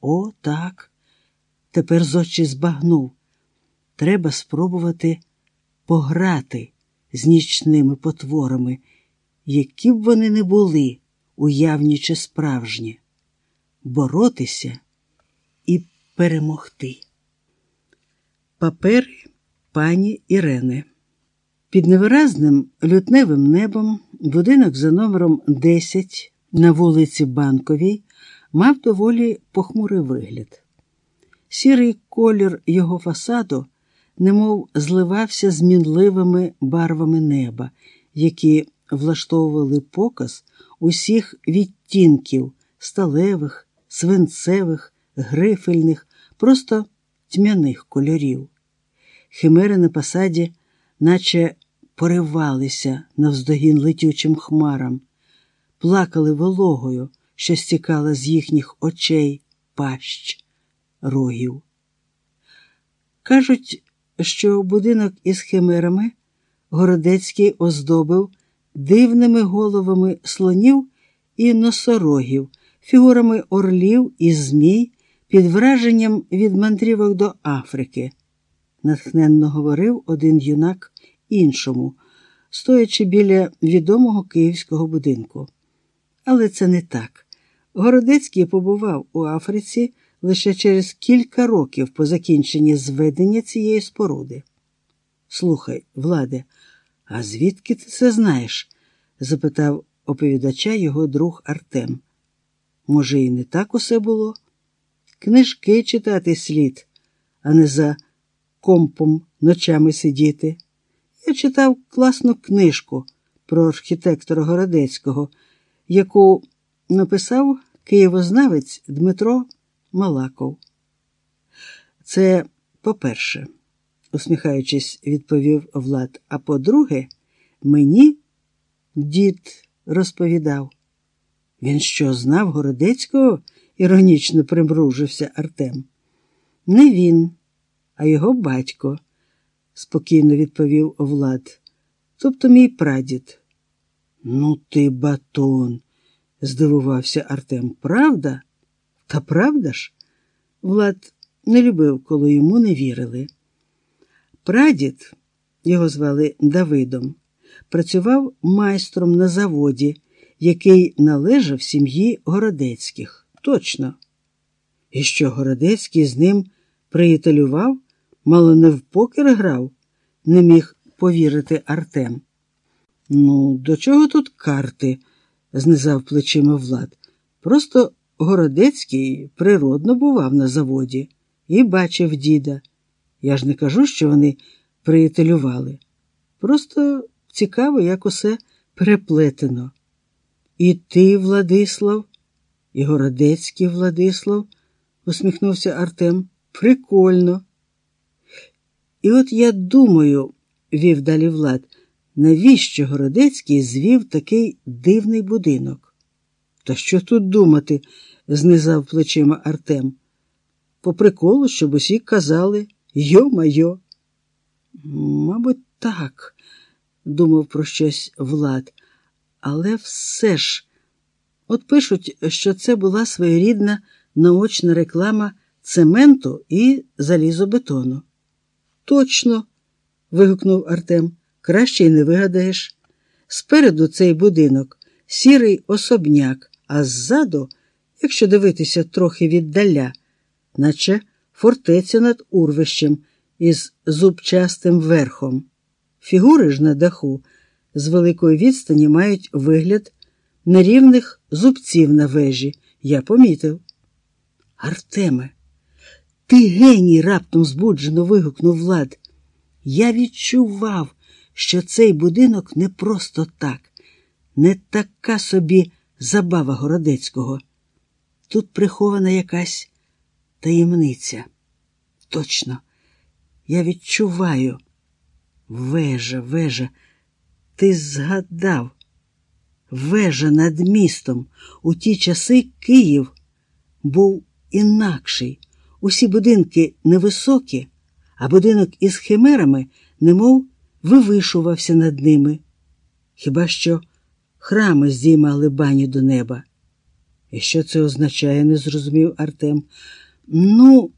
О, так. Тепер зочі збагнув. Треба спробувати пограти з нічними потворами, які б вони не були, уявні чи справжні, боротися і перемогти. Папери пані Ірени. Під невиразним лютневим небом будинок за номером 10 на вулиці Банковій мав доволі похмурий вигляд. Сірий колір його фасаду немов зливався з мінливими барвами неба, які влаштовували показ усіх відтінків сталевих, свинцевих, грифельних, просто тьмяних кольорів. Химери на посаді, наче поривалися навздогін летючим хмарам, плакали вологою, що стікала з їхніх очей пащ, рогів. Кажуть, що будинок із химерами Городецький оздобив дивними головами слонів і носорогів, фігурами орлів і змій під враженням від мандрівок до Африки, натхненно говорив один юнак іншому, стоячи біля відомого київського будинку. Але це не так. Городецький побував у Африці лише через кілька років по закінченні зведення цієї споруди. Слухай, Владе, а звідки ти це знаєш? запитав оповідача його друг Артем. Може, і не так усе було? Книжки читати слід, а не за компом ночами сидіти. Я читав класну книжку про архітектора Городецького, яку написав києвознавець Дмитро Малаков. Це по-перше, усміхаючись, відповів Влад. А по-друге, мені дід розповідав. Він що, знав Городецького? іронічно примружився Артем. Не він, а його батько, спокійно відповів Влад. Тобто мій прадід. Ну, ти батон, здивувався Артем. Правда? Та правда ж? Влад не любив, коли йому не вірили. Прадід, його звали Давидом, працював майстром на заводі, який належав сім'ї Городецьких. Точно. І що Городецький з ним приятелював, мало не в покер грав, не міг повірити Артем. Ну, до чого тут карти? Знизав плечима Влад. Просто Городецький природно бував на заводі і бачив діда. Я ж не кажу, що вони приятелювали. Просто цікаво, як усе переплетено. І ти, Владислав, і Городецький Владислав, усміхнувся Артем. Прикольно. І от я думаю, вів далі Влад, навіщо Городецький звів такий дивний будинок? Та що тут думати? знизав плечима Артем. По приколу, щоб усі казали йо-майо. Мабуть, так, думав про щось Влад, але все ж, от пишуть, що це була своєрідна наочна реклама цементу і залізобетону. Точно, вигукнув Артем, краще й не вигадаєш. Спереду цей будинок сірий особняк, а ззаду, якщо дивитися трохи віддаля, наче фортеця над урвищем із зубчастим верхом. Фігури ж на даху з великої відстані мають вигляд нерівних зубців на вежі, я помітив. Артеме, ти геній раптом збуджено вигукнув Влад. Я відчував, що цей будинок не просто так, не така собі забава Городецького. Тут прихована якась таємниця. Точно, я відчуваю. Вежа, вежа, ти згадав. Вежа над містом. У ті часи Київ був інакший. Усі будинки невисокі, а будинок із химерами, немов вивишувався над ними. Хіба що храми здіймали баню до неба. І що це означає, не зрозумів Артем. Ну,